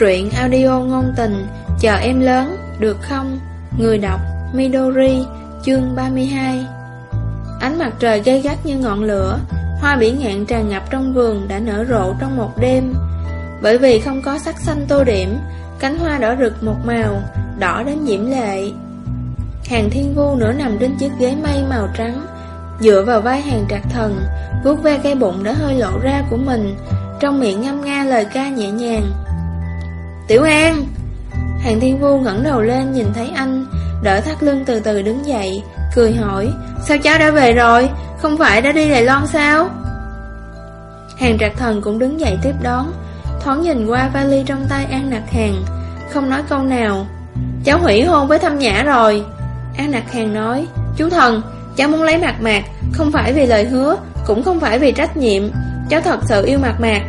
Truyện audio ngôn tình Chờ em lớn, được không? Người đọc Midori Chương 32 Ánh mặt trời gay gắt như ngọn lửa Hoa bỉ ngạn tràn ngập trong vườn đã nở rộ trong một đêm. Bởi vì không có sắc xanh tô điểm Cánh hoa đỏ rực một màu Đỏ đến diễm lệ. Hàng thiên vu nửa nằm trên chiếc ghế mây màu trắng Dựa vào vai hàng trạc thần vuốt ve cây bụng đã hơi lộ ra của mình Trong miệng ngâm nga lời ca nhẹ nhàng. Tiểu An. Hàng thiên vu ngẩng đầu lên nhìn thấy anh, Đỡ thắt lưng từ từ đứng dậy, Cười hỏi, Sao cháu đã về rồi? Không phải đã đi Đài Loan sao? Hàng trạc thần cũng đứng dậy tiếp đón, Thoáng nhìn qua vali trong tay An Nặc Hàng, Không nói câu nào. Cháu hủy hôn với thâm nhã rồi. An Nặc Hàng nói, Chú thần, Cháu muốn lấy mặt mạc, Không phải vì lời hứa, Cũng không phải vì trách nhiệm. Cháu thật sự yêu mặt mạc.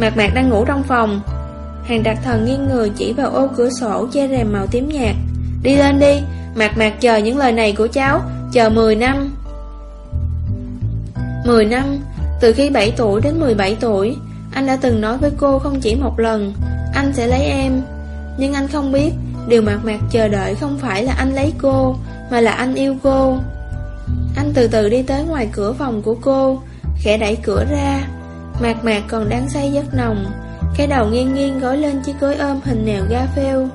Mạc mạc đang ngủ trong phòng Hàng đặc thần nghiêng người chỉ vào ô cửa sổ che rèm màu tím nhạt. Đi lên đi, Mạc mạc chờ những lời này của cháu, Chờ 10 năm. 10 năm? Từ khi 7 tuổi đến 17 tuổi, Anh đã từng nói với cô không chỉ một lần, Anh sẽ lấy em. Nhưng anh không biết, Điều mạc mạc chờ đợi không phải là anh lấy cô, Mà là anh yêu cô. Anh từ từ đi tới ngoài cửa phòng của cô, Khẽ đẩy cửa ra. Mạc mạc còn đang say giấc nồng cái đầu nghiêng nghiêng gói lên chiếc gối ôm hình nèo ga phêu.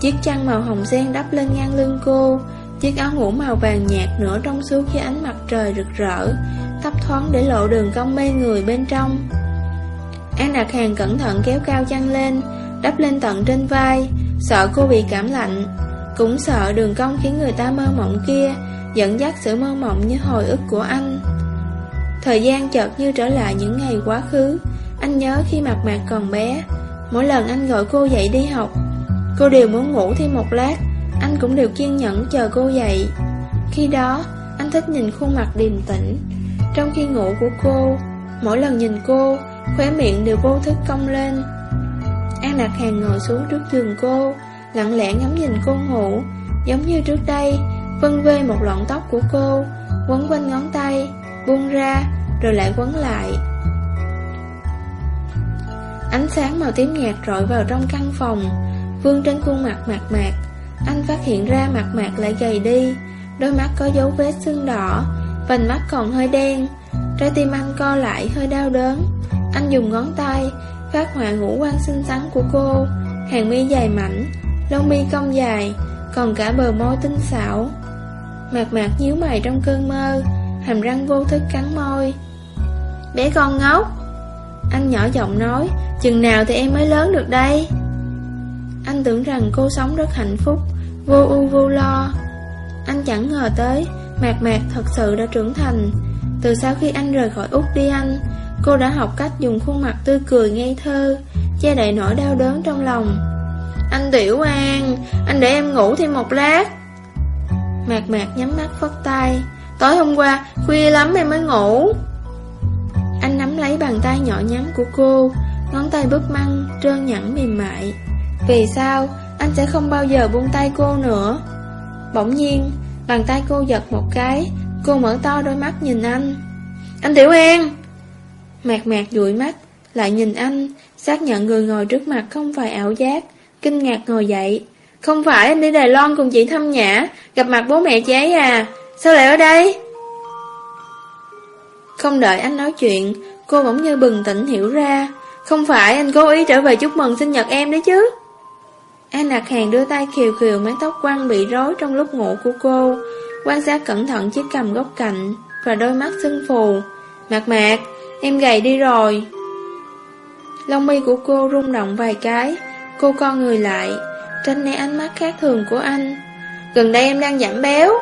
Chiếc chăn màu hồng sen đắp lên ngang lưng cô. Chiếc áo ngủ màu vàng nhạt nửa trong suốt khi ánh mặt trời rực rỡ, Thấp thoáng để lộ đường cong mê người bên trong. An đặt Hàng cẩn thận kéo cao chăn lên, Đắp lên tận trên vai. Sợ cô bị cảm lạnh. Cũng sợ đường cong khiến người ta mơ mộng kia, Dẫn dắt sự mơ mộng như hồi ức của anh. Thời gian chợt như trở lại những ngày quá khứ anh nhớ khi mặt mặt còn bé, Mỗi lần anh gọi cô dậy đi học, Cô đều muốn ngủ thêm một lát. Anh cũng đều kiên nhẫn chờ cô dậy. Khi đó, Anh thích nhìn khuôn mặt điềm tĩnh. Trong khi ngủ của cô, Mỗi lần nhìn cô, Khóe miệng đều vô thức cong lên. An Lạc Hàng ngồi xuống trước giường cô, Lặng lẽ ngắm nhìn cô ngủ Giống như trước đây, Vân vê một lọn tóc của cô, Quấn quanh ngón tay, Buông ra, Rồi lại quấn lại. Ánh sáng màu tím nhạt rọi vào trong căn phòng. Vương trên khuôn mặt mạc mạc. Anh phát hiện ra mặt mạc lại gầy đi. Đôi mắt có dấu vết sưng đỏ. Vành mắt còn hơi đen. Trái tim anh co lại hơi đau đớn. Anh dùng ngón tay Phát họa ngũ quan xinh xắn của cô. Hàng mi dài mảnh, Lông mi cong dài, Còn cả bờ môi tinh xảo. Mạc mạc nhíu mày trong cơn mơ, Hàm răng vô thức cắn môi. Bé con ngốc! Anh nhỏ giọng nói Chừng nào thì em mới lớn được đây? Anh tưởng rằng cô sống rất hạnh phúc, Vô ưu, vô lo. Anh chẳng ngờ tới, Mạc mạc thật sự đã trưởng thành. Từ sau khi anh rời khỏi Úc đi anh, Cô đã học cách dùng khuôn mặt tươi cười ngây thơ, Che đậy nỗi đau đớn trong lòng. Anh Tiểu An, Anh để em ngủ thêm một lát. Mạc mạc nhắm mắt phất tay. Tối hôm qua, khuya lắm em mới ngủ. Anh nắm lấy bàn tay nhỏ nhắn của cô Ngón tay búp măng, trơn nhẵn mềm mại. Vì sao? Anh sẽ không bao giờ buông tay cô nữa. Bỗng nhiên Bàn tay cô giật một cái Cô mở to đôi mắt nhìn anh. Anh Tiểu An! Mạc mạc dụi mắt Lại nhìn anh Xác nhận người ngồi trước mặt không phải ảo giác Kinh ngạc ngồi dậy. Không phải anh đi Đài Loan cùng chị Thâm Nhã Gặp mặt bố mẹ chị ấy à. Sao lại ở đây? Không đợi anh nói chuyện Cô bỗng như bừng tỉnh hiểu ra không phải anh cố ý trở về chúc mừng sinh nhật em đấy chứ. An Lạc Hàng đưa tay khiều khiều mái tóc quăng bị rối trong lúc ngủ của cô. Quan sát cẩn thận chiếc cầm góc cạnh Và đôi mắt sưng phù. Mạc mạc, em gầy đi rồi. Lông mi của cô rung động vài cái. Cô con người lại Tránh né ánh mắt khác thường của anh. Gần đây em đang giảm béo.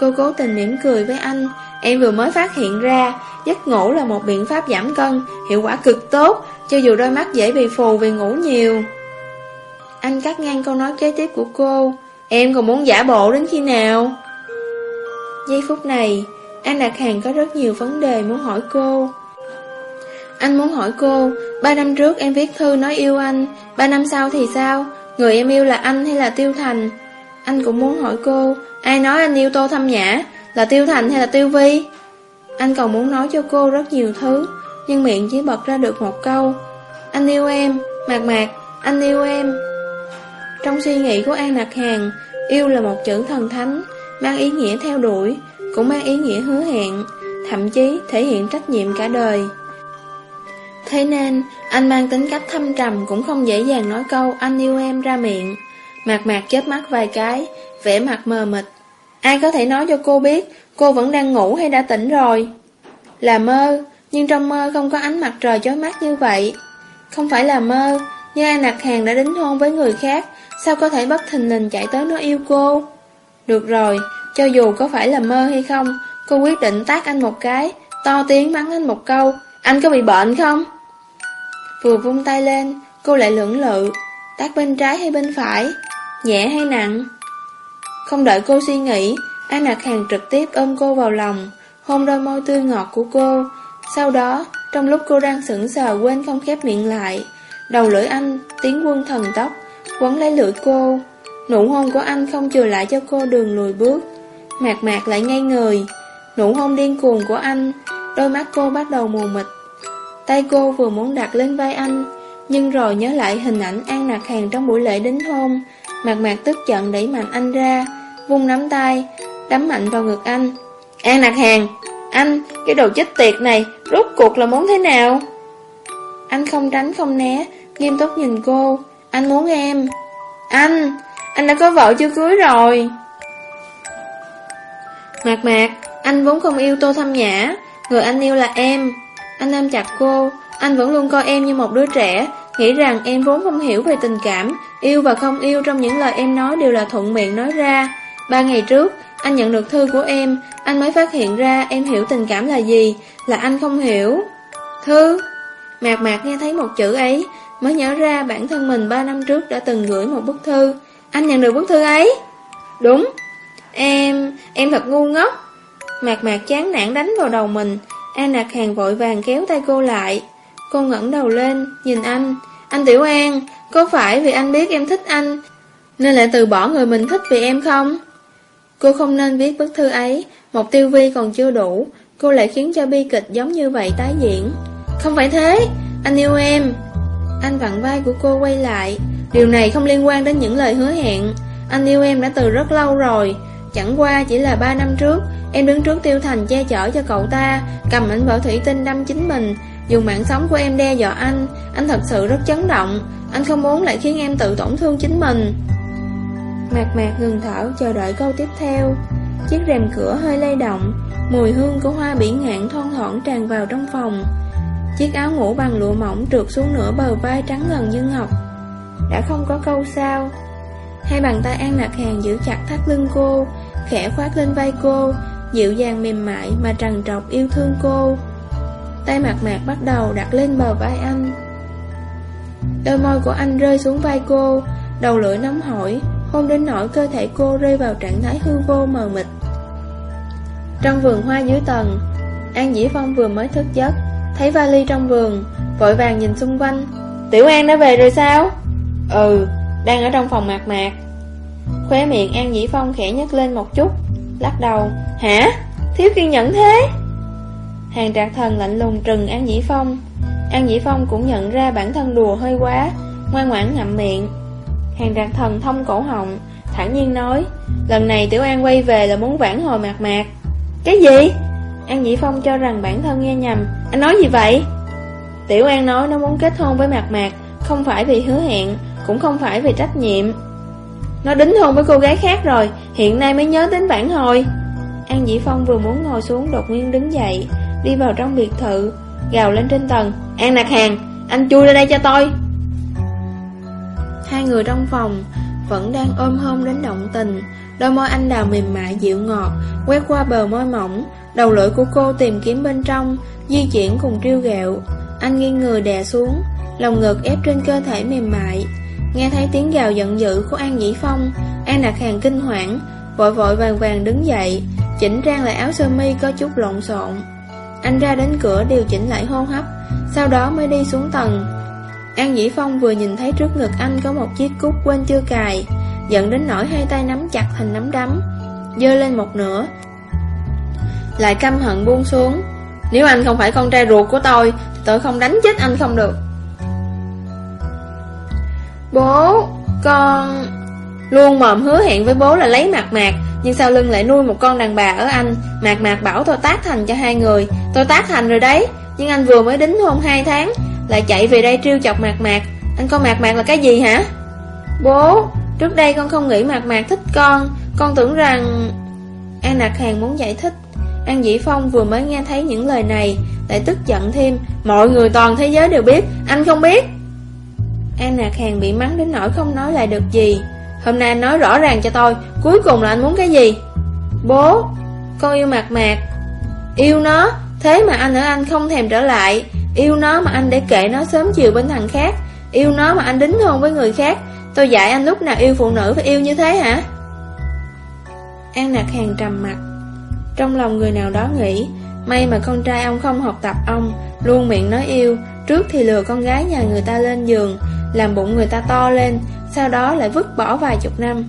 Cô cố tình mỉm cười với anh. Em vừa mới phát hiện ra Giấc ngủ là một biện pháp giảm cân Hiệu quả cực tốt cho dù đôi mắt dễ bị phù vì ngủ nhiều. Anh cắt ngang câu nói kế tiếp của cô, Em còn muốn giả bộ đến khi nào? Giây phút này Anh Đạt Hàng có rất nhiều vấn đề muốn hỏi cô. Anh muốn hỏi cô, Ba năm trước em viết thư nói yêu anh, Ba năm sau thì sao? Người em yêu là anh hay là Tiêu Thành? Anh cũng muốn hỏi cô, Ai nói anh yêu Tô Thâm Nhã? Là Tiêu Thành hay là Tiêu Vi? Anh còn muốn nói cho cô rất nhiều thứ. Nhưng miệng chỉ bật ra được một câu Anh yêu em Mạc mạc, anh yêu em. Trong suy nghĩ của An Nạc Hàng Yêu là một chữ thần thánh Mang ý nghĩa theo đuổi Cũng mang ý nghĩa hứa hẹn Thậm chí thể hiện trách nhiệm cả đời. Thế nên Anh mang tính cách thâm trầm Cũng không dễ dàng nói câu anh yêu em ra miệng. Mạc mạc chớp mắt vài cái vẻ mặt mờ mịt. Ai có thể nói cho cô biết Cô vẫn đang ngủ hay đã tỉnh rồi? Là mơ. Nhưng trong mơ không có ánh mặt trời chói mắt như vậy. Không phải là mơ, Nhưng An Nạc Hàng đã đính hôn với người khác. Sao có thể bất thình lình chạy tới nói yêu cô? Được rồi, Cho dù có phải là mơ hay không, Cô quyết định tác anh một cái, To tiếng mắng anh một câu. Anh có bị bệnh không? Vừa vung tay lên, Cô lại lưỡng lự Tác bên trái hay bên phải, Nhẹ hay nặng? Không đợi cô suy nghĩ, An Nạc Hàng trực tiếp ôm cô vào lòng, Hôn đôi môi tươi ngọt của cô sau đó, Trong lúc cô đang sững sờ quên không khép miệng lại, Đầu lưỡi anh Tiến quân thần tốc, Quấn lấy lưỡi cô. Nụ hôn của anh không chừa lại cho cô đường lùi bước. Mạc mạc lại ngay người Nụ hôn điên cuồng của anh, Đôi mắt cô bắt đầu mù mịt. Tay cô vừa muốn đặt lên vai anh, Nhưng rồi nhớ lại hình ảnh An Nạc Hàng trong buổi lễ đính hôn. Mạc mạc tức giận đẩy mạnh anh ra, Vung nắm tay, Đấm mạnh vào ngực anh. An Nạc Hàng! Anh, cái đồ chết tiệt này Rốt cuộc là muốn thế nào? Anh không tránh không né Nghiêm túc nhìn cô. Anh muốn em. Anh, anh đã có vợ chưa cưới rồi? Mạc mạc Anh vốn không yêu Tô Thâm Nhã. Người anh yêu là em. Anh ôm chặt cô. Anh vẫn luôn coi em như một đứa trẻ. Nghĩ rằng em vốn không hiểu về tình cảm. Yêu và không yêu trong những lời em nói đều là thuận miệng nói ra. Ba ngày trước Anh nhận được thư của em. Anh mới phát hiện ra em hiểu tình cảm là gì Là anh không hiểu. Thư Mạc mạc nghe thấy một chữ ấy Mới nhớ ra bản thân mình ba năm trước đã từng gửi một bức thư. Anh nhận được bức thư ấy? Đúng. Em, em thật ngu ngốc. Mạc mạc chán nản đánh vào đầu mình. An Nạc Hàng vội vàng kéo tay cô lại. Cô ngẩng đầu lên, nhìn anh. Anh Tiểu An, có phải vì anh biết em thích anh Nên lại từ bỏ người mình thích vì em không? Cô không nên viết bức thư ấy, Một tiêu vi còn chưa đủ. Cô lại khiến cho bi kịch giống như vậy tái diễn. Không phải thế, Anh yêu em. Anh vặn vai của cô quay lại. Điều này không liên quan đến những lời hứa hẹn. Anh yêu em đã từ rất lâu rồi. Chẳng qua chỉ là 3 năm trước, Em đứng trước tiêu thành che chở cho cậu ta, Cầm ảnh vỡ thủy tinh đâm chính mình. Dùng mạng sống của em đe dọa anh Anh thật sự rất chấn động. Anh không muốn lại khiến em tự tổn thương chính mình. Mạc mạc ngừng thở chờ đợi câu tiếp theo. Chiếc rèm cửa hơi lay động, Mùi hương của hoa biển ngạn thon thoảng tràn vào trong phòng. Chiếc áo ngủ bằng lụa mỏng trượt xuống nửa bờ vai trắng ngần như ngọc. Đã không có câu sao. Hai bàn tay An Lạc Hàng giữ chặt thắt lưng cô, Khẽ khoát lên vai cô, Dịu dàng mềm mại mà trằn trọc yêu thương cô. Tay mạc mạc bắt đầu đặt lên bờ vai anh. Đôi môi của anh rơi xuống vai cô, Đầu lưỡi nóng hổi. Hôn đến nỗi cơ thể cô rơi vào trạng thái hư vô mờ mịt. Trong vườn hoa dưới tầng, An Dĩ Phong vừa mới thức giấc, Thấy vali trong vườn, Vội vàng nhìn xung quanh. Tiểu An đã về rồi sao? Ừ Đang ở trong phòng mạc mạc. Khóe miệng An Dĩ Phong khẽ nhấc lên một chút, Lắc đầu. Hả? Thiếu kiên nhẫn thế? Hàng trạc thần lạnh lùng trừng An Dĩ Phong. An Dĩ Phong cũng nhận ra bản thân đùa hơi quá, Ngoan ngoãn ngậm miệng. Hàng đạt thần thông cổ họng, thản nhiên nói, Lần này Tiểu An quay về là muốn vãn hồi mạc mạc. Cái gì? An Dĩ Phong cho rằng bản thân nghe nhầm. Anh nói gì vậy? Tiểu An nói nó muốn kết hôn với mạc mạc, Không phải vì hứa hẹn, Cũng không phải vì trách nhiệm. Nó đính hôn với cô gái khác rồi, Hiện nay mới nhớ đến vãn hồi. An Dĩ Phong vừa muốn ngồi xuống đột nhiên đứng dậy, Đi vào trong biệt thự, Gào lên trên tầng, An Nạc Hàng, Anh chui ra đây cho tôi. Hai người trong phòng Vẫn đang ôm hôn đến động tình. Đôi môi anh đào mềm mại dịu ngọt, Quét qua bờ môi mỏng. Đầu lưỡi của cô tìm kiếm bên trong, Di chuyển cùng triêu gẹo Anh nghiêng người đè xuống Lòng ngực ép trên cơ thể mềm mại. Nghe thấy tiếng gào giận dữ của An Dĩ Phong, An đặt Hàng kinh hoảng, Vội vội vàng vàng đứng dậy, Chỉnh trang lại áo sơ mi có chút lộn xộn. Anh ra đến cửa điều chỉnh lại hô hấp, Sau đó mới đi xuống tầng. An Dĩ Phong vừa nhìn thấy trước ngực anh có một chiếc cúc quên chưa cài Giận đến nỗi hai tay nắm chặt thành nắm đấm Dơ lên một nửa Lại căm hận buông xuống. Nếu anh không phải con trai ruột của tôi Tôi không đánh chết anh không được. Bố, con... Luôn mồm hứa hẹn với bố là lấy mạc mạc Nhưng sau lưng lại nuôi một con đàn bà ở anh. Mạc mạc bảo tôi tác thành cho hai người. Tôi tác thành rồi đấy Nhưng anh vừa mới đính hôn hai tháng lại chạy về đây trêu chọc mạc mạc. Anh coi mạc mạc là cái gì hả? Bố Trước đây con không nghĩ mạc mạc thích con. Con tưởng rằng An Nạc Hàng muốn giải thích. An Dĩ Phong vừa mới nghe thấy những lời này Lại tức giận thêm. Mọi người toàn thế giới đều biết Anh không biết. An Nạc Hàng bị mắng đến nỗi không nói lại được gì. Hôm nay anh nói rõ ràng cho tôi Cuối cùng là anh muốn cái gì? Bố Con yêu mạc mạc. Yêu nó Thế mà anh ở anh không thèm trở lại Yêu nó mà anh để kệ nó sớm chiều bên thằng khác. Yêu nó mà anh đính hôn với người khác. Tôi dạy anh lúc nào yêu phụ nữ phải yêu như thế hả? An nạc hàng trầm mặt. Trong lòng người nào đó nghĩ, May mà con trai ông không học tập ông, Luôn miệng nói yêu, Trước thì lừa con gái nhà người ta lên giường, Làm bụng người ta to lên, Sau đó lại vứt bỏ vài chục năm.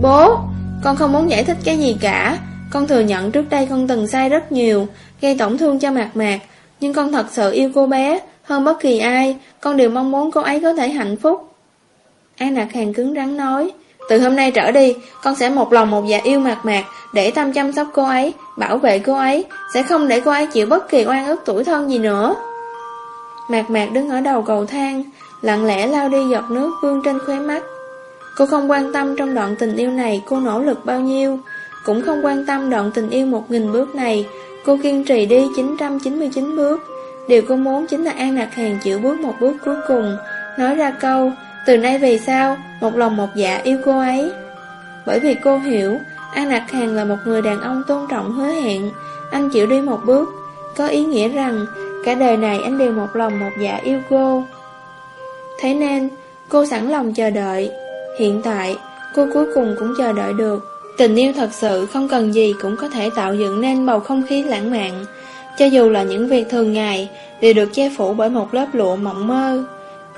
Bố, Con không muốn giải thích cái gì cả. Con thừa nhận trước đây con từng sai rất nhiều, Gây tổn thương cho mạc mạc nhưng con thật sự yêu cô bé, Hơn bất kỳ ai. Con đều mong muốn cô ấy có thể hạnh phúc. An lạc Hàng cứng rắn nói, Từ hôm nay trở đi, Con sẽ một lòng một dạ yêu mạc mạc Để tâm chăm sóc cô ấy, Bảo vệ cô ấy, Sẽ không để cô ấy chịu bất kỳ oan ức tuổi thân gì nữa. Mạc mạc đứng ở đầu cầu thang, Lặng lẽ lao đi giọt nước vương trên khóe mắt. Cô không quan tâm trong đoạn tình yêu này Cô nỗ lực bao nhiêu, Cũng không quan tâm đoạn tình yêu một nghìn bước này Cô kiên trì đi 999 bước Điều cô muốn chính là An lạc Hàng chịu bước một bước cuối cùng Nói ra câu từ nay về sau, một lòng một dạ yêu cô ấy. Bởi vì cô hiểu, An lạc Hàng là một người đàn ông tôn trọng hứa hẹn. Anh chịu đi một bước, có ý nghĩa rằng cả đời này anh đều một lòng một dạ yêu cô. Thế nên, cô sẵn lòng chờ đợi. Hiện tại, cô cuối cùng cũng chờ đợi được. Tình yêu thật sự không cần gì cũng có thể tạo dựng nên bầu không khí lãng mạn. Cho dù là những việc thường ngày, đều được che phủ bởi một lớp lụa mộng mơ.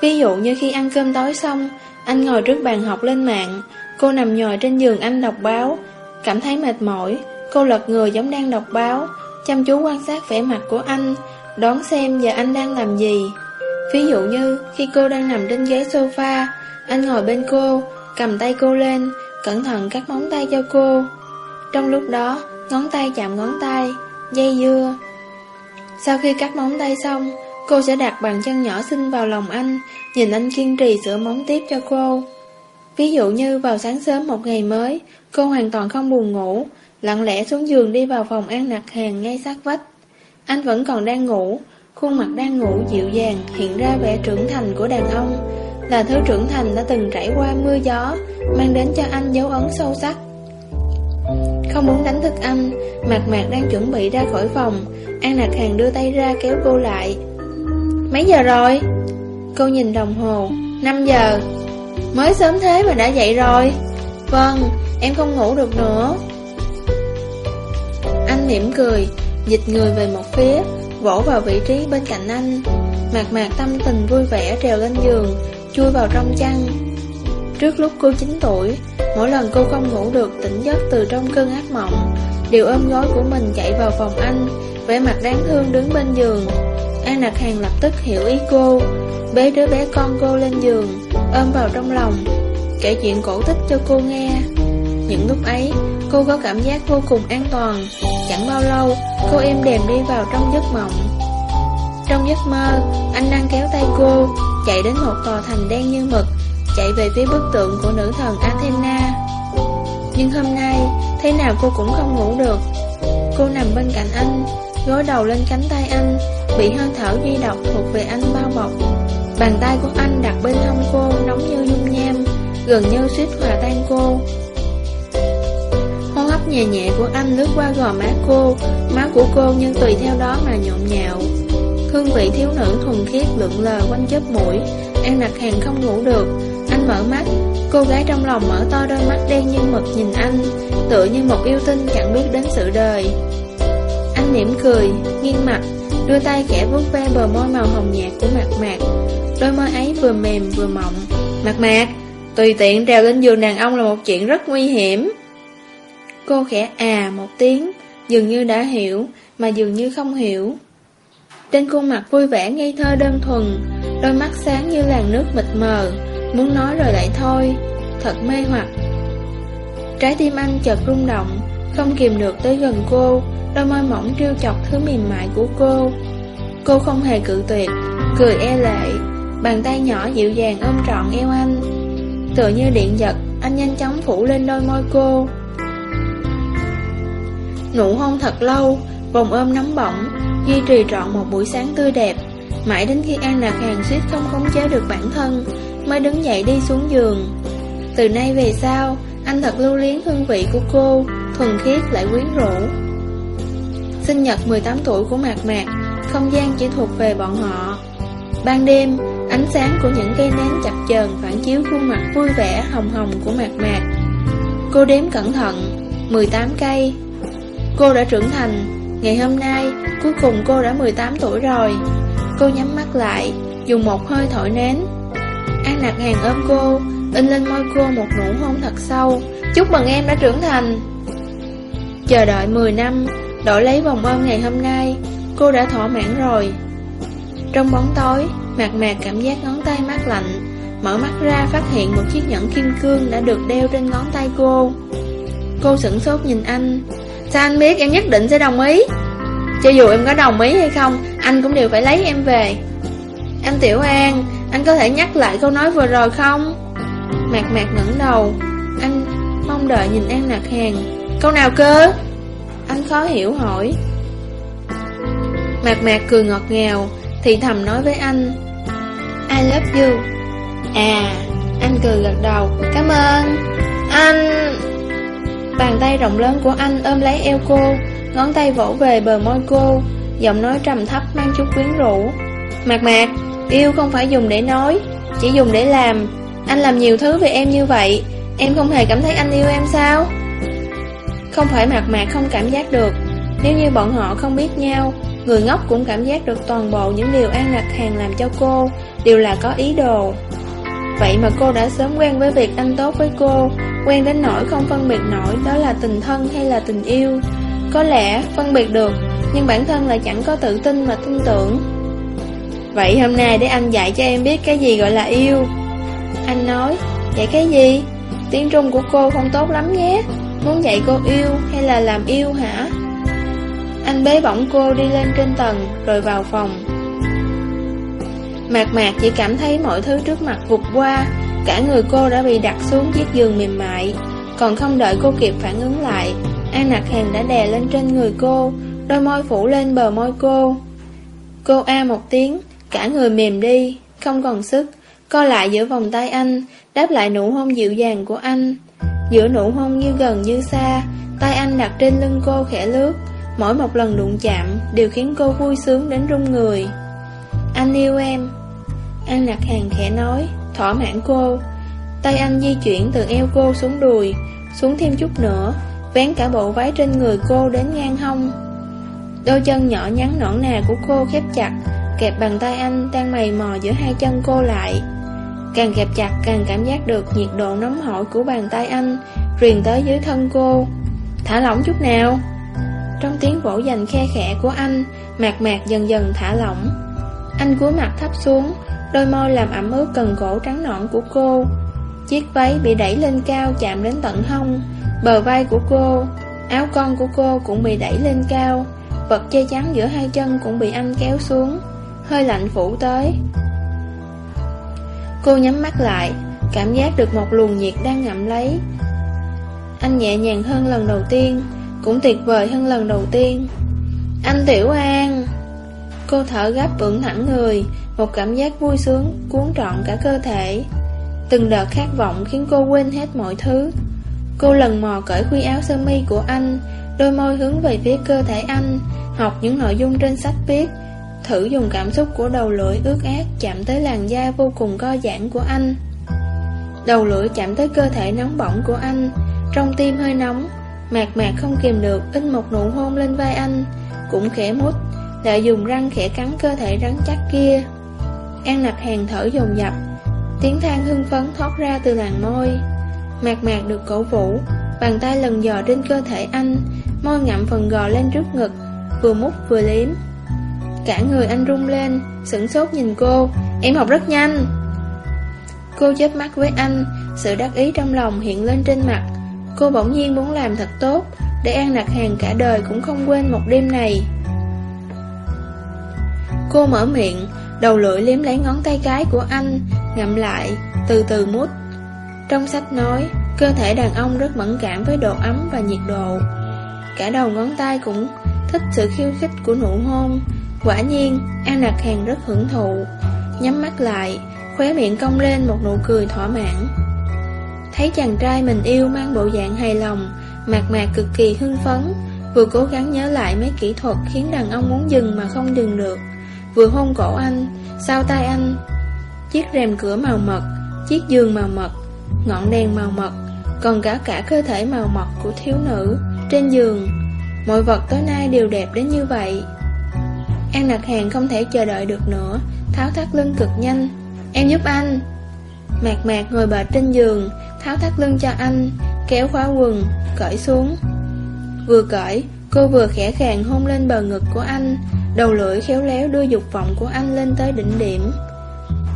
Ví dụ như khi ăn cơm tối xong, anh ngồi trước bàn học lên mạng, cô nằm nhòi trên giường anh đọc báo, cảm thấy mệt mỏi, cô lật người giống đang đọc báo, chăm chú quan sát vẻ mặt của anh, đón xem giờ anh đang làm gì. Ví dụ như khi cô đang nằm trên ghế sofa, anh ngồi bên cô, cầm tay cô lên, cẩn thận cắt móng tay cho cô. Trong lúc đó, ngón tay chạm ngón tay, dây dưa. Sau khi cắt móng tay xong, Cô sẽ đặt bàn chân nhỏ xinh vào lòng anh, nhìn anh kiên trì sửa móng tiếp cho cô. Ví dụ như vào sáng sớm một ngày mới, cô hoàn toàn không buồn ngủ, lặng lẽ xuống giường đi vào phòng ăn đặt hàng ngay sát vách. Anh vẫn còn đang ngủ, khuôn mặt đang ngủ dịu dàng hiện ra vẻ trưởng thành của đàn ông, là thứ trưởng thành đã từng trải qua mưa gió, mang đến cho anh dấu ấn sâu sắc. Không muốn đánh thức anh, Mạc Mạc đang chuẩn bị ra khỏi phòng, An lạc Hàng đưa tay ra kéo cô lại, Mấy giờ rồi? Cô nhìn đồng hồ. 5 giờ. Mới sớm thế mà đã dậy rồi. Vâng, em không ngủ được nữa. Anh mỉm cười Dịch người về một phía Vỗ vào vị trí bên cạnh anh. Mạc mạc tâm tình vui vẻ trèo lên giường Chui vào trong chăn. Trước lúc cô 9 tuổi, Mỗi lần cô không ngủ được, tỉnh giấc từ trong cơn ác mộng Đều ôm gối của mình chạy vào phòng anh, vẻ mặt đáng thương đứng bên giường. An Nạc Hàng lập tức hiểu ý cô, Bế đứa bé con cô lên giường, Ôm vào trong lòng, Kể chuyện cổ tích cho cô nghe. Những lúc ấy, Cô có cảm giác vô cùng an toàn, Chẳng bao lâu, Cô êm đềm đi vào trong giấc mộng. Trong giấc mơ, Anh đang kéo tay cô Chạy đến một tòa thành đen như mực, Chạy về phía bức tượng của nữ thần Athena. Nhưng hôm nay, Thế nào cô cũng không ngủ được. Cô nằm bên cạnh anh, Gối đầu lên cánh tay anh, Bị hơi thở duy độc thuộc về anh bao bọc. Bàn tay của anh đặt bên hông cô Nóng như dung nham, Gần như suýt hòa tan cô. Hô hấp nhẹ nhẹ của anh lướt qua gò má cô, Má của cô nhưng tùy theo đó mà nhộn nhạo. Hương vị thiếu nữ thuần khiết lượn lờ quanh chớp mũi. An nặc hàng không ngủ được. Anh mở mắt. Cô gái trong lòng mở to đôi mắt đen như mực nhìn anh Tựa như một yêu tinh chẳng biết đến sự đời. Anh mỉm cười, nghiêng mặt Đưa tay khẽ vuốt ve bờ môi màu hồng nhạt của mặt mạc. Đôi môi ấy vừa mềm vừa mọng mặt mạc Tùy tiện trèo lên giường đàn ông là một chuyện rất nguy hiểm. Cô khẽ à một tiếng Dường như đã hiểu Mà dường như không hiểu. Trên khuôn mặt vui vẻ ngây thơ đơn thuần, Đôi mắt sáng như làn nước mịt mờ. Muốn nói rồi lại thôi, Thật mê hoặc. Trái tim anh chợt rung động, Không kìm được tới gần cô, Đôi môi mỏng trêu chọc thứ mềm mại của cô. Cô không hề cự tuyệt, Cười e lệ, Bàn tay nhỏ dịu dàng ôm trọn eo anh. Tựa như điện giật, Anh nhanh chóng phủ lên đôi môi cô. Nụ hôn thật lâu Vòng ôm nóng bỏng Duy trì trọn một buổi sáng tươi đẹp. Mãi đến khi An Lạc Hàng suýt không khống chế được bản thân, Mới đứng dậy đi xuống giường. Từ nay về sau, Anh thật lưu luyến hương vị của cô, Thuần khiết lại quyến rũ. Sinh nhật 18 tuổi của Mạc Mạc, Không gian chỉ thuộc về bọn họ. Ban đêm, Ánh sáng của những cây nến chập chờn phản chiếu khuôn mặt vui vẻ hồng hồng của Mạc Mạc. Cô đếm cẩn thận 18 cây. Cô đã trưởng thành Ngày hôm nay, Cuối cùng cô đã 18 tuổi rồi. Cô nhắm mắt lại, Dùng một hơi thổi nến. An nạc hàng ôm cô, In lên môi cô một nụ hôn thật sâu. Chúc mừng em đã trưởng thành. Chờ đợi 10 năm, Đổi lấy vòng ôm ngày hôm nay, Cô đã thỏa mãn rồi. Trong bóng tối, Mạc mạc cảm giác ngón tay mát lạnh, Mở mắt ra phát hiện một chiếc nhẫn kim cương Đã được đeo trên ngón tay cô. Cô sửng sốt nhìn anh Sao anh biết? Em nhất định sẽ đồng ý. Cho dù em có đồng ý hay không, Anh cũng đều phải lấy em về. Anh Tiểu An, Anh có thể nhắc lại câu nói vừa rồi không? Mạc mạc ngẩng đầu. Anh mong đợi nhìn An Nạc Hàng Câu nào cơ? Anh khó hiểu hỏi. Mạc mạc cười ngọt ngào. Thì thầm nói với anh. I love you. À Anh cười gật đầu. Cảm ơn. Anh Bàn tay rộng lớn của anh ôm lấy eo cô, Ngón tay vỗ về bờ môi cô, Giọng nói trầm thấp mang chút quyến rũ. Mạc mạc, Yêu không phải dùng để nói, Chỉ dùng để làm. Anh làm nhiều thứ vì em như vậy, Em không hề cảm thấy anh yêu em sao? Không phải mạc mạc không cảm giác được, Nếu như bọn họ không biết nhau, Người ngốc cũng cảm giác được toàn bộ những điều An Lạc Hàng làm cho cô, Đều là có ý đồ. Vậy mà cô đã sớm quen với việc anh tốt với cô Quen đến nỗi không phân biệt nổi Đó là tình thân hay là tình yêu. Có lẽ phân biệt được, Nhưng bản thân lại chẳng có tự tin mà tin tưởng. Vậy hôm nay để anh dạy cho em biết cái gì gọi là yêu. Anh nói, Dạy cái gì? Tiếng Trung của cô không tốt lắm nhé. Muốn dạy cô yêu hay là làm yêu hả? Anh bế bỏng cô đi lên trên tầng Rồi vào phòng. Mạc mạc chỉ cảm thấy mọi thứ trước mặt vụt qua Cả người cô đã bị đặt xuống chiếc giường mềm mại, Còn không đợi cô kịp phản ứng lại, An nặc hàng đã đè lên trên người cô, Đôi môi phủ lên bờ môi cô. Cô a một tiếng, Cả người mềm đi, Không còn sức, Co lại giữa vòng tay anh, Đáp lại nụ hôn dịu dàng của anh. Giữa nụ hôn như gần như xa, Tay anh đặt trên lưng cô khẽ lướt, Mỗi một lần đụng chạm Đều khiến cô vui sướng đến run người. Anh yêu em, An nặc hàng khẽ nói. Thỏa mãn cô. Tay anh di chuyển từ eo cô xuống đùi, Xuống thêm chút nữa, Vén cả bộ váy trên người cô đến ngang hông. Đôi chân nhỏ nhắn nõn nà của cô khép chặt, Kẹp bàn tay anh đang mày mò giữa hai chân cô lại. Càng kẹp chặt, càng cảm giác được nhiệt độ nóng hổi của bàn tay anh Truyền tới dưới thân cô. Thả lỏng chút nào. Trong tiếng vỗ dành khe khẽ của anh, Mạc mạc dần dần thả lỏng. Anh cúi mặt thấp xuống Đôi môi làm ẩm ướt cần cổ trắng nõn của cô. Chiếc váy bị đẩy lên cao chạm đến tận hông. Bờ vai của cô, Áo con của cô cũng bị đẩy lên cao. Vật che chắn giữa hai chân cũng bị anh kéo xuống. Hơi lạnh phủ tới. Cô nhắm mắt lại, Cảm giác được một luồng nhiệt đang ngậm lấy. Anh nhẹ nhàng hơn lần đầu tiên, Cũng tuyệt vời hơn lần đầu tiên. Anh Tiểu An! Cô thở gấp vững thẳng người một cảm giác vui sướng cuốn trọn cả cơ thể. Từng đợt khát vọng khiến cô quên hết mọi thứ. Cô lần mò cởi khuy áo sơ mi của anh, Đôi môi hướng về phía cơ thể anh, Học những nội dung trên sách viết, Thử dùng cảm xúc của đầu lưỡi ướt át Chạm tới làn da vô cùng co giãn của anh. Đầu lưỡi chạm tới cơ thể nóng bỏng của anh, Trong tim hơi nóng, Mạc mạc không kìm được In một nụ hôn lên vai anh, Cũng khẽ mút, lại dùng răng khẽ cắn cơ thể rắn chắc kia. An nặc hàng thở dồn dập. Tiếng than hưng phấn thoát ra từ làn môi. Mạc mạc được cổ vũ, Bàn tay lần dò trên cơ thể anh, Môi ngậm phần gò lên trước ngực, Vừa mút vừa liếm. Cả người anh rung lên, Sửng sốt nhìn cô, Em học rất nhanh. Cô chớp mắt với anh, Sự đắc ý trong lòng hiện lên trên mặt. Cô bỗng nhiên muốn làm thật tốt, Để An Nặc Hàng cả đời cũng không quên một đêm này. Cô mở miệng Đầu lưỡi liếm lấy ngón tay cái của anh, Ngậm lại, Từ từ mút. Trong sách nói, Cơ thể đàn ông rất mẫn cảm với độ ấm và nhiệt độ. Cả đầu ngón tay cũng thích sự khiêu khích của nụ hôn. Quả nhiên An lạc Hàng rất hưởng thụ. Nhắm mắt lại, Khóe miệng cong lên một nụ cười thỏa mãn. Thấy chàng trai mình yêu mang bộ dạng hài lòng, Mạc mạc cực kỳ hưng phấn, Vừa cố gắng nhớ lại mấy kỹ thuật Khiến đàn ông muốn dừng mà không dừng được. Vừa hôn cổ anh, Sau tay anh. Chiếc rèm cửa màu mật, Chiếc giường màu mật, Ngọn đèn màu mật, Còn cả cả cơ thể màu mật của thiếu nữ Trên giường. Mọi vật tối nay đều đẹp đến như vậy. An đặt Hàng không thể chờ đợi được nữa, Tháo thắt lưng cực nhanh. Em giúp anh. Mạc mạc ngồi bệt trên giường, Tháo thắt lưng cho anh, Kéo khóa quần, Cởi xuống. Vừa cởi, Cô vừa khẽ khàng hôn lên bờ ngực của anh Đầu lưỡi khéo léo đưa dục vọng của anh lên tới đỉnh điểm.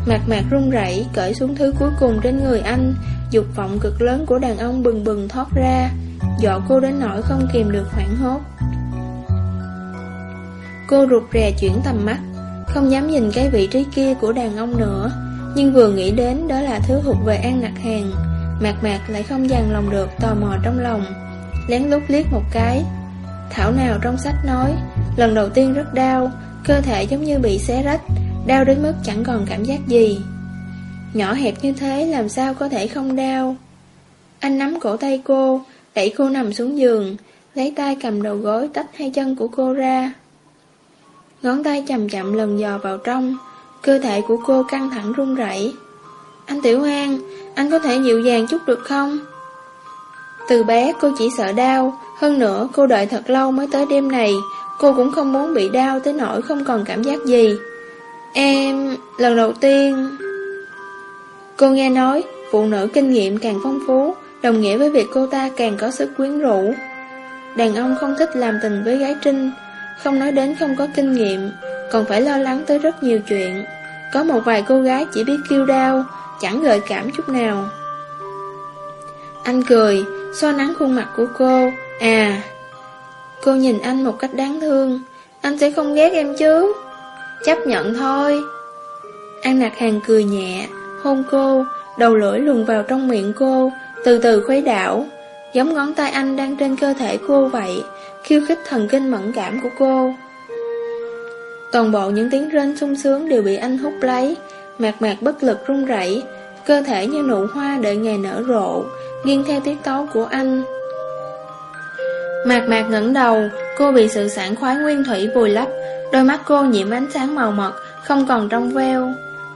Mạc mạc run rẩy, Cởi xuống thứ cuối cùng trên người anh. Dục vọng cực lớn của đàn ông bừng bừng thoát ra. Dọ cô đến nỗi không kìm được hoảng hốt. Cô rụt rè chuyển tầm mắt, Không dám nhìn cái vị trí kia của đàn ông nữa, Nhưng vừa nghĩ đến đó là thứ hụt về An Nặc Hàng. Mạc mạc lại không dằn lòng được, tò mò trong lòng. Lén lút liếc một cái Thảo nào trong sách nói, Lần đầu tiên rất đau, Cơ thể giống như bị xé rách, Đau đến mức chẳng còn cảm giác gì. Nhỏ hẹp như thế làm sao có thể không đau? Anh nắm cổ tay cô, Đẩy cô nằm xuống giường, Lấy tay cầm đầu gối tách hai chân của cô ra. Ngón tay chậm chậm lần dò vào trong, Cơ thể của cô căng thẳng run rẩy. Anh Tiểu An Anh có thể dịu dàng chút được không? Từ bé cô chỉ sợ đau hơn nữa, cô đợi thật lâu mới tới đêm này, Cô cũng không muốn bị đau tới nỗi không còn cảm giác gì. Em... lần đầu tiên... Cô nghe nói, Phụ nữ kinh nghiệm càng phong phú, Đồng nghĩa với việc cô ta càng có sức quyến rũ. Đàn ông không thích làm tình với gái trinh, Không nói đến không có kinh nghiệm, Còn phải lo lắng tới rất nhiều chuyện. Có một vài cô gái chỉ biết kêu đau, Chẳng gợi cảm chút nào. Anh cười xoa nắng khuôn mặt của cô À Cô nhìn anh một cách đáng thương. Anh sẽ không ghét em chứ? Chấp nhận thôi. An nạc hàng cười nhẹ. Hôn cô, Đầu lưỡi luồn vào trong miệng cô, từ từ khuấy đảo. Giống ngón tay anh đang trên cơ thể cô vậy, Khiêu khích thần kinh mẫn cảm của cô. Toàn bộ những tiếng rên sung sướng đều bị anh hút lấy. Mạc mạc bất lực run rẩy. Cơ thể như nụ hoa đợi ngày nở rộ, Nghiêng theo tiết tấu của anh. Mạc mạc ngẩng đầu, Cô bị sự sản khoái nguyên thủy vùi lấp. Đôi mắt cô nhiễm ánh sáng màu mật Không còn trong veo.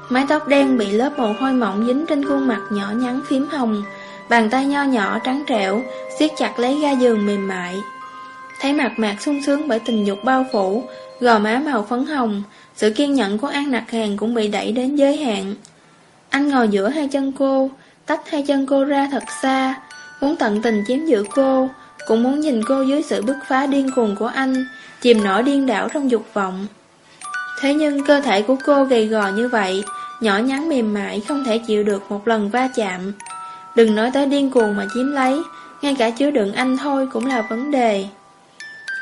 Mái tóc đen bị lớp mồ hôi mỏng dính trên khuôn mặt nhỏ nhắn phím hồng. Bàn tay nho nhỏ trắng trẻo, siết chặt lấy ga giường mềm mại. Thấy mặt mạc sung sướng bởi tình dục bao phủ, Gò má màu phấn hồng, Sự kiên nhẫn của An Nặc Hàng cũng bị đẩy đến giới hạn. Anh ngồi giữa hai chân cô, Tách hai chân cô ra thật xa, Muốn tận tình chiếm giữ cô. Cũng muốn nhìn cô dưới sự bứt phá điên cuồng của anh, Chìm nổi điên đảo trong dục vọng. Thế nhưng cơ thể của cô gầy gò như vậy, Nhỏ nhắn mềm mại, không thể chịu được một lần va chạm. Đừng nói tới điên cuồng mà chiếm lấy, Ngay cả chứa đựng anh thôi cũng là vấn đề.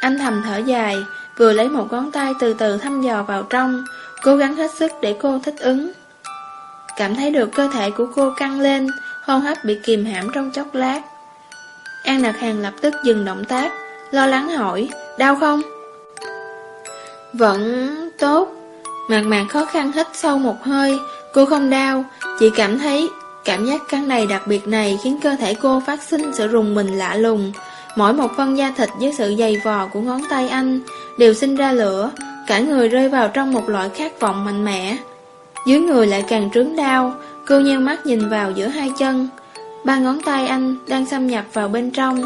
Anh thầm thở dài, Vừa lấy một ngón tay từ từ thăm dò vào trong, Cố gắng hết sức để cô thích ứng. Cảm thấy được cơ thể của cô căng lên Hôn hấp bị kìm hãm trong chốc lát. An Nạc Hàng lập tức dừng động tác Lo lắng hỏi Đau không? Vẫn tốt Mạc mạc khó khăn hít sâu một hơi Cô không đau Chỉ cảm thấy Cảm giác căng đầy đặc biệt này khiến cơ thể cô phát sinh sự rùng mình lạ lùng. Mỗi một phân da thịt với sự dày vò của ngón tay anh đều sinh ra lửa, cả người rơi vào trong một loại khát vọng mạnh mẽ. Dưới người lại càng trướng đau, cô nheo mắt nhìn vào giữa hai chân. Ba ngón tay anh đang xâm nhập vào bên trong.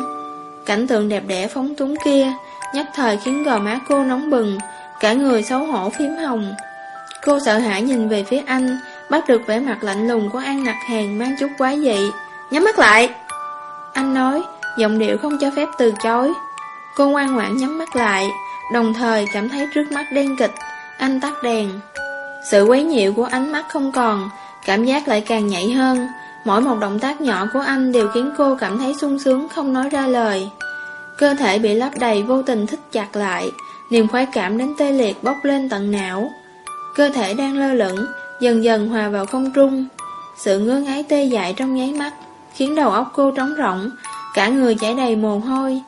Cảnh tượng đẹp đẽ phóng túng kia, nhất thời khiến gò má cô nóng bừng, cả người xấu hổ phím hồng. Cô sợ hãi nhìn về phía anh, Bắt được vẻ mặt lạnh lùng của An Nặc Hàng mang chút quái dị. Nhắm mắt lại! Anh nói Giọng điệu không cho phép từ chối. Cô ngoan ngoãn nhắm mắt lại Đồng thời cảm thấy trước mắt đen kịch Anh tắt đèn. Sự quấy nhiễu của ánh mắt không còn Cảm giác lại càng nhạy hơn. Mỗi một động tác nhỏ của anh đều khiến cô cảm thấy sung sướng không nói ra lời. Cơ thể bị lấp đầy vô tình thích chặt lại, Niềm khoái cảm đến tê liệt bốc lên tận não. Cơ thể đang lơ lửng, Dần dần hòa vào không trung. Sự ngứa ngáy tê dại trong nháy mắt, Khiến đầu óc cô trống rỗng, Cả người chảy đầy mồ hôi.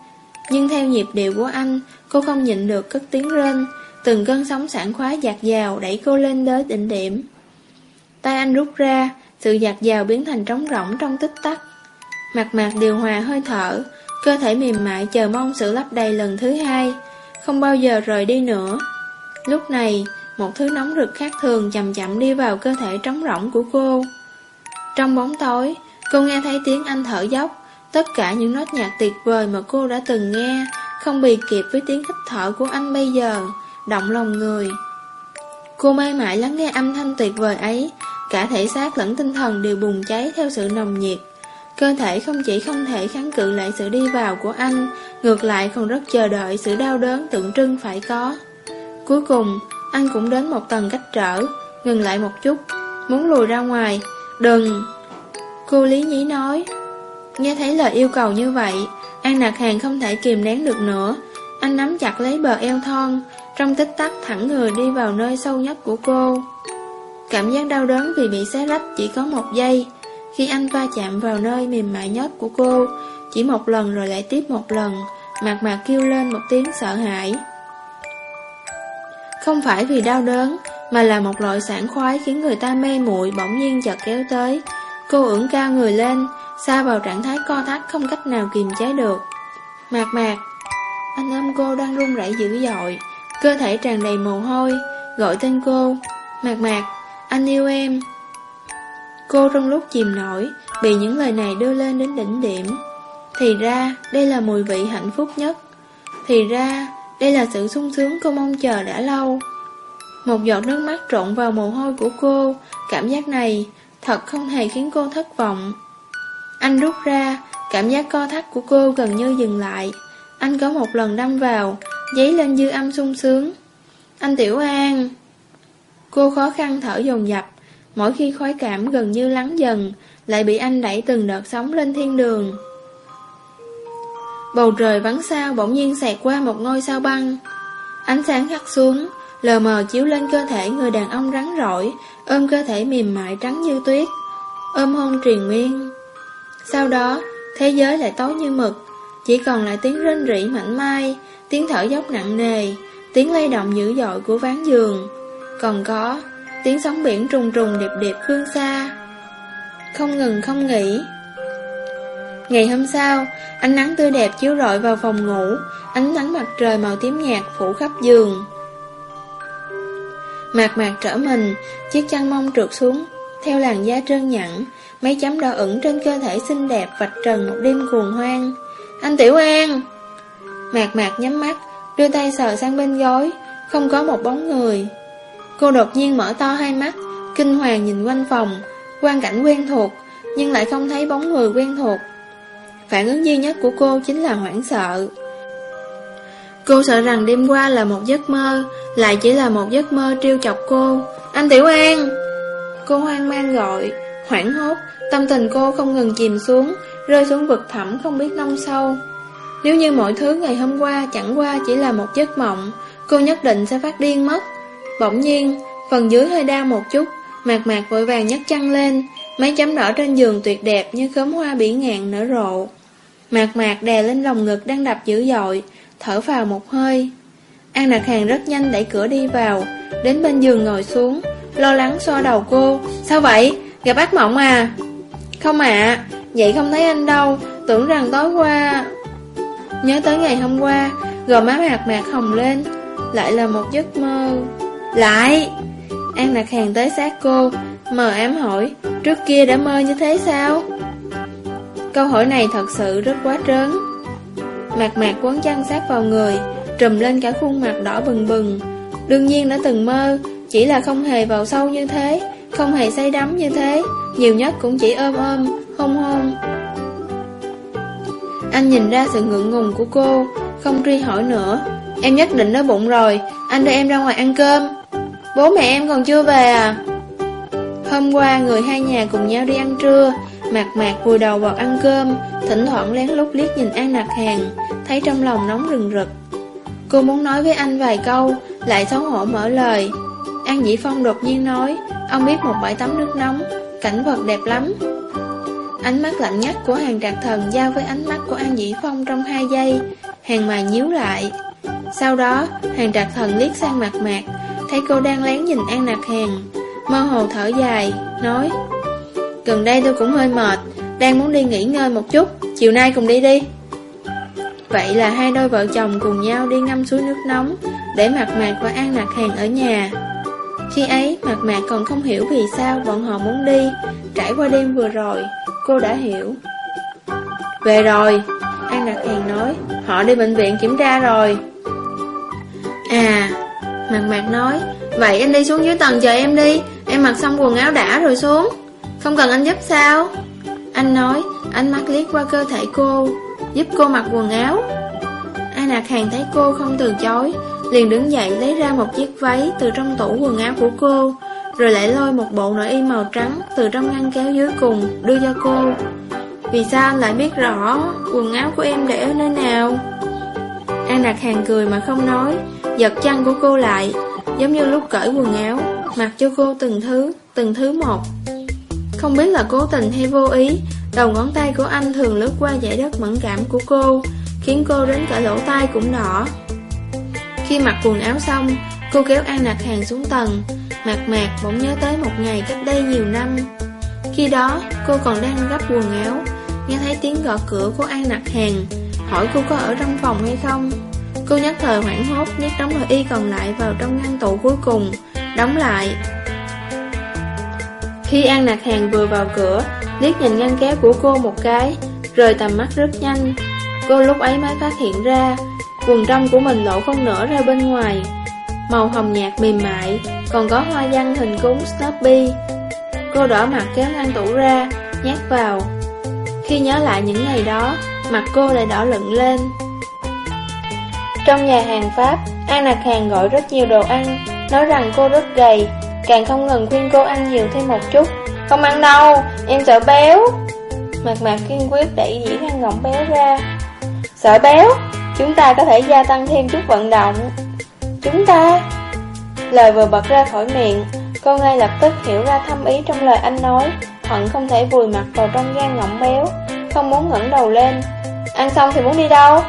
Nhưng theo nhịp điệu của anh, Cô không nhịn được cất tiếng rên, Từng cơn sóng sảng khoái dạt dào Đẩy cô lên tới đỉnh điểm. Tay anh rút ra sự dạt dào biến thành trống rỗng trong tích tắc. Mặt mạc điều hòa hơi thở, Cơ thể mềm mại chờ mong sự lấp đầy lần thứ hai, Không bao giờ rời đi nữa. Lúc này, Một thứ nóng rực khác thường chậm chậm đi vào cơ thể trống rỗng của cô. Trong bóng tối, Cô nghe thấy tiếng anh thở dốc. Tất cả những nốt nhạc tuyệt vời mà cô đã từng nghe Không bị kịp với tiếng hít thở của anh bây giờ, Động lòng người. Cô mê mãi lắng nghe âm thanh tuyệt vời ấy Cả thể xác lẫn tinh thần đều bùng cháy theo sự nồng nhiệt. Cơ thể không chỉ không thể kháng cự lại sự đi vào của anh Ngược lại còn rất chờ đợi sự đau đớn tượng trưng phải có. Cuối cùng, anh cũng đến một tầng cách trở Ngừng lại một chút Muốn lùi ra ngoài. Đừng Cô Lý Nhí nói. Nghe thấy lời yêu cầu như vậy An Nạc Hàng không thể kìm nén được nữa. Anh nắm chặt lấy bờ eo thon Trong tích tắc thẳng người đi vào nơi sâu nhất của cô. Cảm giác đau đớn vì bị xé rách chỉ có một giây. Khi anh va chạm vào nơi mềm mại nhất của cô, Chỉ một lần rồi lại tiếp một lần Mạc mạc kêu lên một tiếng sợ hãi. Không phải vì đau đớn, Mà là một loại sảng khoái khiến người ta mê muội bỗng nhiên chợt kéo tới. Cô ưỡn cao người lên, Xa vào trạng thái co thắt không cách nào kiềm chế được. Mạc mạc, Anh ôm cô đang run rẩy dữ dội, Cơ thể tràn đầy mồ hôi, Gọi tên cô. Mạc mạc anh yêu em. Cô trong lúc chìm nổi, Bị những lời này đưa lên đến đỉnh điểm. Thì ra, đây là mùi vị hạnh phúc nhất. Thì ra, đây là sự sung sướng cô mong chờ đã lâu. Một giọt nước mắt trộn vào mồ hôi của cô. Cảm giác này Thật không hề khiến cô thất vọng. Anh rút ra, Cảm giác co thắt của cô gần như dừng lại. Anh có một lần đâm vào Giấy lên dư âm sung sướng. Anh Tiểu An Cô khó khăn thở dồn dập Mỗi khi khói cảm gần như lắng dần Lại bị anh đẩy từng đợt sóng lên thiên đường Bầu trời vắng sao bỗng nhiên xẹt qua một ngôi sao băng Ánh sáng hắt xuống lờ mờ chiếu lên cơ thể người đàn ông rắn rỏi, ôm cơ thể mềm mại trắng như tuyết, ôm hôn triền miên. Sau đó, thế giới lại tối như mực, chỉ còn lại tiếng rên rỉ mảnh mai, tiếng thở dốc nặng nề, tiếng lay động dữ dội của ván giường. Còn có, tiếng sóng biển trùng trùng điệp điệp phương xa. Không ngừng không nghỉ. Ngày hôm sau, ánh nắng tươi đẹp chiếu rọi vào phòng ngủ, ánh nắng mặt trời màu tím nhạt phủ khắp giường. Mạc mạc trở mình, chiếc chăn mông trượt xuống, theo làn da trơn nhẵn, mấy chấm đỏ ửng trên cơ thể xinh đẹp vạch trần một đêm cuồng hoang. Anh Tiểu An! Mạc mạc nhắm mắt, đưa tay sờ sang bên gối, không có một bóng người. Cô đột nhiên mở to hai mắt, kinh hoàng nhìn quanh phòng, quang cảnh quen thuộc, nhưng lại không thấy bóng người quen thuộc. Phản ứng duy nhất của cô chính là hoảng sợ. Cô sợ rằng đêm qua là một giấc mơ, lại chỉ là một giấc mơ trêu chọc cô. Anh Tiểu An! Cô hoang mang gọi, hoảng hốt, tâm tình cô không ngừng chìm xuống, rơi xuống vực thẳm không biết nông sâu. Nếu như mọi thứ ngày hôm qua chẳng qua chỉ là một giấc mộng, cô nhất định sẽ phát điên mất. Bỗng nhiên, phần dưới hơi đau một chút, mạc mạc vội vàng nhấc chăn lên, mấy chấm đỏ trên giường tuyệt đẹp như khóm hoa bỉ ngạn nở rộ. Mạc mạc đè lên lòng ngực đang đập dữ dội, thở vào một hơi. An Nạc Hàng rất nhanh đẩy cửa đi vào, đến bên giường ngồi xuống, lo lắng xoa đầu cô. Sao vậy? Gặp ác mộng à? Không ạ, vậy không thấy anh đâu, tưởng rằng tối qua... Nhớ tới ngày hôm qua, gò má mạc mạc hồng lên, lại là một giấc mơ. Lại! An Nạc Hàng tới sát cô, mờ ám hỏi, trước kia đã mơ như thế sao? Câu hỏi này thật sự rất quá trớn. Mạc mạc quấn chăn sát vào người Trùm lên cả khuôn mặt đỏ bừng bừng Đương nhiên đã từng mơ Chỉ là không hề vào sâu như thế Không hề say đắm như thế Nhiều nhất cũng chỉ ôm ôm, hôn hôn Anh nhìn ra sự ngượng ngùng của cô Không truy hỏi nữa Em nhất định đói bụng rồi Anh đưa em ra ngoài ăn cơm Bố mẹ em còn chưa về à? Hôm qua người hai nhà cùng nhau đi ăn trưa, Mạc mạc vùi đầu vào ăn cơm, Thỉnh thoảng lén lút liếc nhìn An Nạc Hàng, Thấy trong lòng nóng rừng rực. Cô muốn nói với anh vài câu, Lại xấu hổ mở lời. An Dĩ Phong đột nhiên nói, Ông biết một bãi tắm nước nóng, Cảnh vật đẹp lắm. Ánh mắt lạnh ngắt của hàng trạc thần Giao với ánh mắt của An Dĩ Phong trong hai giây, Hàng mày nhíu lại. Sau đó, hàng trạc thần liếc sang mặt mạc Thấy cô đang lén nhìn An Nạc Hàng Mơ hồ thở dài, Nói, Gần đây tôi cũng hơi mệt, Đang muốn đi nghỉ ngơi một chút, Chiều nay cùng đi đi. Vậy là hai đôi vợ chồng cùng nhau đi ngâm suối nước nóng Để mặt mạc và An Nạc Hàng ở nhà. Khi ấy mặt mạc còn không hiểu vì sao bọn họ muốn đi. Trải qua đêm vừa rồi, Cô đã hiểu. Về rồi, An Nạc Hàng nói, Họ đi bệnh viện kiểm tra rồi. À Mạc mạc nói, Vậy anh đi xuống dưới tầng chờ em đi. Em mặc xong quần áo đã rồi xuống. Không cần anh giúp sao? Anh nói Anh mắt liếc qua cơ thể cô, Giúp cô mặc quần áo. An Nạc Hàng thấy cô không từ chối, Liền đứng dậy lấy ra một chiếc váy Từ trong tủ quần áo của cô, Rồi lại lôi một bộ nội y màu trắng Từ trong ngăn kéo dưới cùng Đưa cho cô. Vì sao anh lại biết rõ Quần áo của em để ở nơi nào? An Nạc Hàng cười mà không nói Giật chân của cô lại Giống như lúc cởi quần áo Mặc cho cô từng thứ, từng thứ một. Không biết là cố tình hay vô ý Đầu ngón tay của anh thường lướt qua dải đất mẫn cảm của cô Khiến cô đến cả lỗ tai cũng đỏ. Khi mặc quần áo xong Cô kéo An Nạc Hàng xuống tầng Mạc mạc bỗng nhớ tới một ngày cách đây nhiều năm. Khi đó cô còn đang gấp quần áo Nghe thấy tiếng gõ cửa của An Nạc Hàng Hỏi cô có ở trong phòng hay không. Cô nhất thời hoảng hốt, nhét đóng nội y còn lại vào trong ngăn tủ cuối cùng, Đóng lại. Khi An Nạc Hàng vừa vào cửa, liếc nhìn ngăn kéo của cô một cái, Rời tầm mắt rất nhanh. Cô lúc ấy mới phát hiện ra, Quần trong của mình lộ không nở ra bên ngoài. Màu hồng nhạt mềm mại, Còn có hoa văn hình cúng Snoopy Cô đỏ mặt kéo ngăn tủ ra, Nhét vào. Khi nhớ lại những ngày đó, Mặt cô lại đỏ lựng lên. Trong nhà hàng Pháp An Nạc Hàng gọi rất nhiều đồ ăn Nói rằng cô rất gầy Càng không ngừng khuyên cô ăn nhiều thêm một chút. Không ăn đâu, em sợ béo. Mặt mạc kiên quyết đẩy dĩ khăn ngọng béo ra. Sợ béo Chúng ta có thể gia tăng thêm chút vận động. Chúng ta? Lời vừa bật ra khỏi miệng Cô ngay lập tức hiểu ra thâm ý trong lời anh nói Hận không thể vùi mặt vào trong gan ngọng béo Không muốn ngẩng đầu lên. Ăn xong thì muốn đi đâu?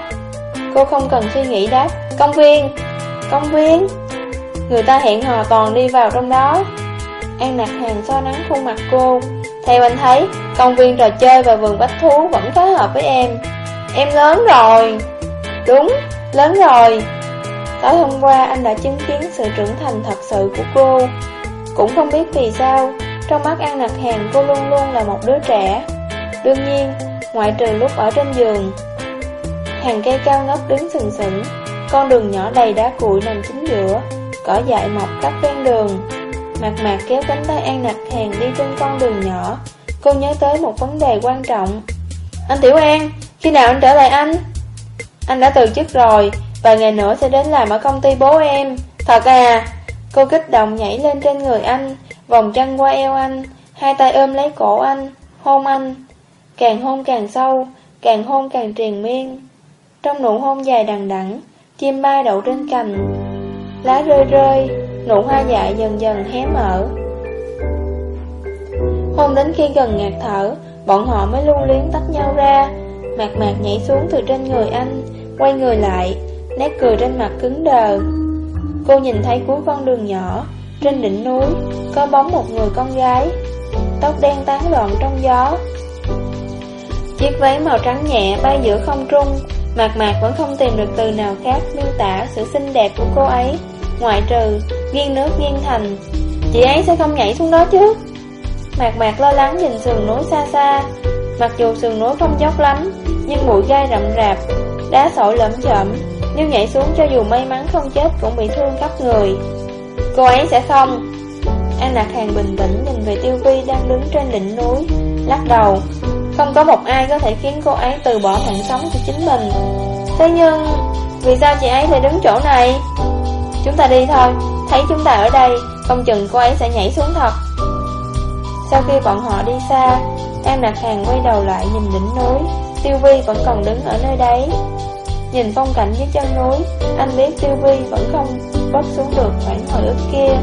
Cô không cần suy nghĩ đáp. Công viên. Công viên? Người ta hẹn hò toàn đi vào trong đó. An nặc hàng so nắng khuôn mặt cô. Theo anh thấy Công viên trò chơi và vườn bách thú Vẫn khá hợp với em. Em lớn rồi. Đúng, lớn rồi. Tối hôm qua anh đã chứng kiến sự trưởng thành thật sự của cô. Cũng không biết vì sao Trong mắt An Nặc Hàng cô luôn luôn là một đứa trẻ. Đương nhiên, ngoại trừ lúc ở trên giường Hàng cây cao ngất đứng sừng sững. Con đường nhỏ đầy đá cuội nằm chính giữa Cỏ dại mọc khắp ven đường. Mạc mạc kéo cánh tay An Nặc Hàng đi trên con đường nhỏ. Cô nhớ tới một vấn đề quan trọng. Anh Tiểu An, khi nào anh trở lại anh? Anh đã từ chức rồi Vài ngày nữa sẽ đến làm ở công ty bố em. Thật à? Cô kích động nhảy lên trên người anh Vòng chân qua eo anh Hai tay ôm lấy cổ anh Hôn anh. Càng hôn càng sâu Càng hôn càng triền miên. Trong nụ hôn dài đằng đẵng, Chim mai đậu trên cành. Lá rơi rơi, Nụ hoa dại dần dần hé mở. Hôn đến khi gần ngạt thở, Bọn họ mới lưu luyến tách nhau ra. Mạc mạc nhảy xuống từ trên người anh, Quay người lại, Nét cười trên mặt cứng đờ. Cô nhìn thấy cuối con đường nhỏ, Trên đỉnh núi, Có bóng một người con gái, Tóc đen tán loạn trong gió. Chiếc váy màu trắng nhẹ bay giữa không trung Mạc mạc vẫn không tìm được từ nào khác miêu tả sự xinh đẹp của cô ấy. Ngoại trừ, nghiêng nước nghiêng thành, Chị ấy sẽ không nhảy xuống đó chứ? Mạc mạc lo lắng nhìn sườn núi xa xa. Mặc dù sườn núi không dốc lắm, Nhưng bụi gai rậm rạp, Đá sỏi lẫm chậm Nếu nhảy xuống cho dù may mắn không chết Cũng bị thương khắp người. Cô ấy sẽ không. An Lạc Hàng bình tĩnh nhìn về Tiêu Vi đang đứng trên đỉnh núi, Lắc đầu. Không có một ai có thể khiến cô ấy từ bỏ mạng sống của chính mình. Thế nhưng Vì sao chị ấy lại đứng chỗ này? Chúng ta đi thôi. Thấy chúng ta ở đây Không chừng cô ấy sẽ nhảy xuống thật. Sau khi bọn họ đi xa, An Nạc Hàng quay đầu lại nhìn đỉnh núi, Tiêu Vi vẫn còn đứng ở nơi đấy. Nhìn phong cảnh dưới chân núi, anh biết Tiêu Vi vẫn không bớt xuống được khoảng hồi ức kia.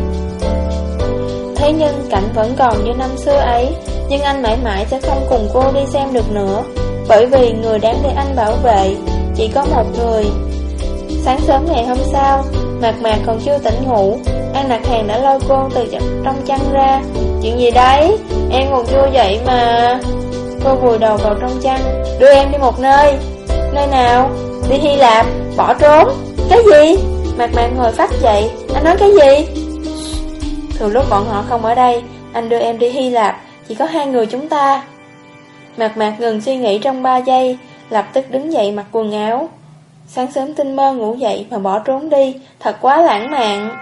Thế nhưng cảnh vẫn còn như năm xưa ấy, nhưng anh mãi mãi sẽ không cùng cô đi xem được nữa, bởi vì người đáng để anh bảo vệ chỉ có một người. Sáng sớm ngày hôm sau, Mạc Mạc còn chưa tỉnh ngủ, An Nạc Hàng đã lôi cô từ trong chăn ra. Chuyện gì đấy? Em còn chưa dậy mà. Cô vùi đầu vào trong chăn, đưa em đi một nơi. Nơi nào? Đi Hy Lạp, bỏ trốn. Cái gì? Mạc Mạc ngồi phát dậy, anh nói cái gì? Từ lúc bọn họ không ở đây, anh đưa em đi Hy Lạp, chỉ có hai người chúng ta. Mạc Mạc ngừng suy nghĩ trong ba giây, lập tức đứng dậy mặc quần áo. Sáng sớm tinh mơ ngủ dậy mà bỏ trốn đi, thật quá lãng mạn.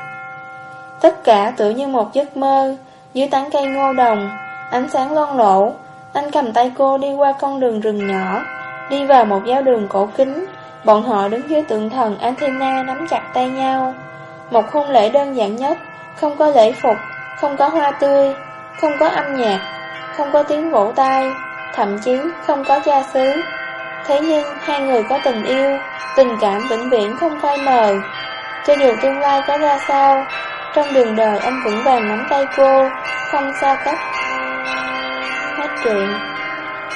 Tất cả tự như một giấc mơ, dưới tán cây ngô đồng, ánh sáng lon lổ, anh cầm tay cô đi qua con đường rừng nhỏ, đi vào một giáo đường cổ kính, bọn họ đứng dưới tượng thần Athena nắm chặt tay nhau. Một hôn lễ đơn giản nhất, không có lễ phục, không có hoa tươi, không có âm nhạc, không có tiếng vỗ tay, thậm chí không có cha xứ. Thế nhưng hai người có tình yêu, tình cảm vĩnh viễn không phai mờ. Cho dù tương lai có ra sao, trong đường đời anh vững vàng nắm tay cô, không xa cách. Hết chuyện.